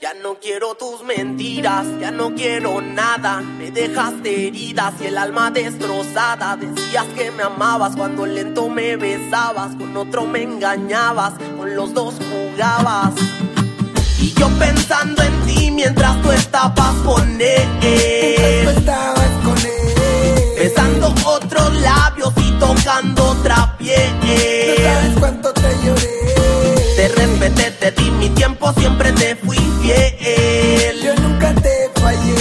Ya no quiero tus mentiras, ya no quiero nada. Me dejaste heridas y el alma destrozada. Decías que me amabas cuando lento me besabas. Con otro me engañabas, con los dos jugabas. Y yo pensando en ti mientras tú estabas con él. Mientras tú estabas con él. Besando otros labios y tocando mi tiempo, siempre te fui fiel. Yo nunca te fallé.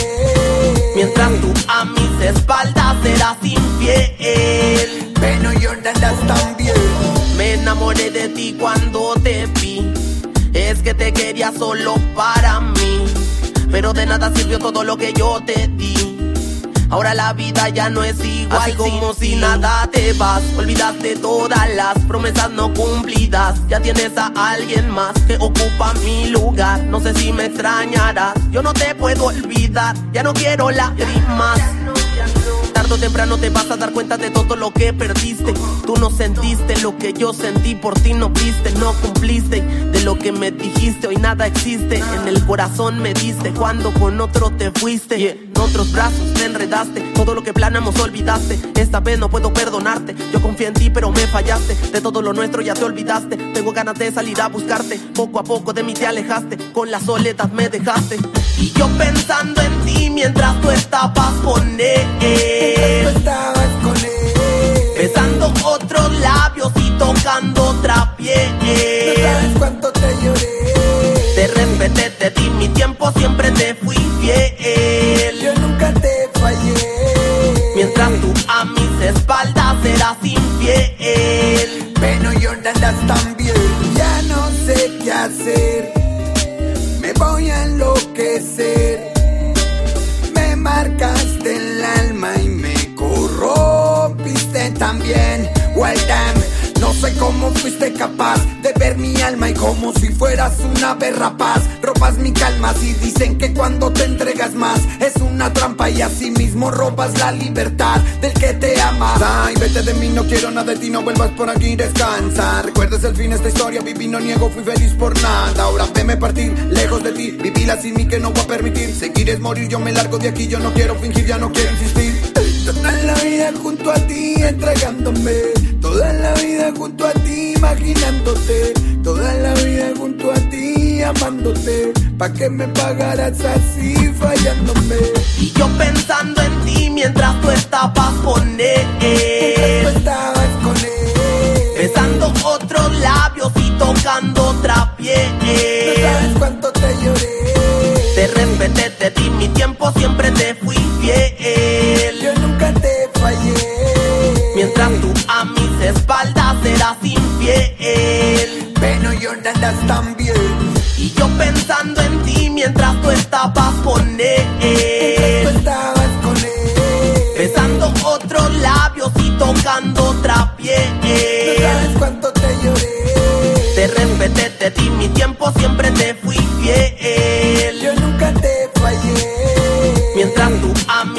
Mientras tú a mis espaldas eras infiel. Pero yo nadas también. Me enamoré de ti cuando te vi. Es que te quería solo para mí. Pero de nada sirvió todo lo que yo te di. Ahora la vida ya no es igual Así como si nada te vas. Olvidaste todas las promesas no cumplidas. Ya tienes a alguien más que ocupa mi lugar. No sé si me extrañarás. Yo no te puedo olvidar. Ya no quiero lágrimas. Tardo o temprano te vas a dar cuenta de todo lo que perdiste. Tú no sentiste lo que yo sentí, por ti no viste, no cumpliste. De lo que me dijiste, hoy nada existe. En el corazón me diste cuando con otro te fuiste. Otros brazos te enredaste. Todo lo que planamos olvidaste. Esta vez no puedo perdonarte. Yo confié en ti, pero me fallaste. De todo lo nuestro ya te olvidaste. Tengo ganas de salir a buscarte. Poco a poco de mí te alejaste. Con la soledad me dejaste. Y yo pensando en ti mientras tú estabas con él. Mientras tú estabas con él. Besando otros labios y tocando otra piel. No sabes cuánto te lloré. Te respeté, te di mi tiempo, siempre te fui eras infiel. Pero yo nadas también. Ya no sé qué hacer. Me voy a enloquecer. Sé cómo fuiste capaz de ver mi alma y como si fueras una ave rapaz. Robas mi calma si dicen que cuando te entregas más es una trampa y así mismo robas la libertad del que te ama. Ay, vete de mí, no quiero nada de ti, no vuelvas por aquí, descansa. Recuerdes el fin de esta historia, viví, no niego, fui feliz por nada. Ahora veme partir, lejos de ti, vivir sin mí que no voy a permitir. Seguir es morir, yo me largo de aquí, yo no quiero fingir, ya no quiero insistir. Toda la vida junto a ti, entregándome. Toda la vida junto a ti, imaginándote. Toda la vida junto a ti, amándote. Pa' que me pagaras así, fallándome. Y yo pensando en ti mientras tú estabas con Mientras tú él. estabas con él. Besando otros labios y tocando otra No piel. sabes cuánto te lloré. Te respeté, te di mi tiempo, siempre te fui fiel. también. Y yo pensando en ti mientras tú estabas con él. Tú estabas. Besando otros labios y tocando otra piel. No sabes cuánto te lloré. Te respeté, te di mi tiempo, siempre te fui fiel. Yo nunca te fallé. Mientras tú amas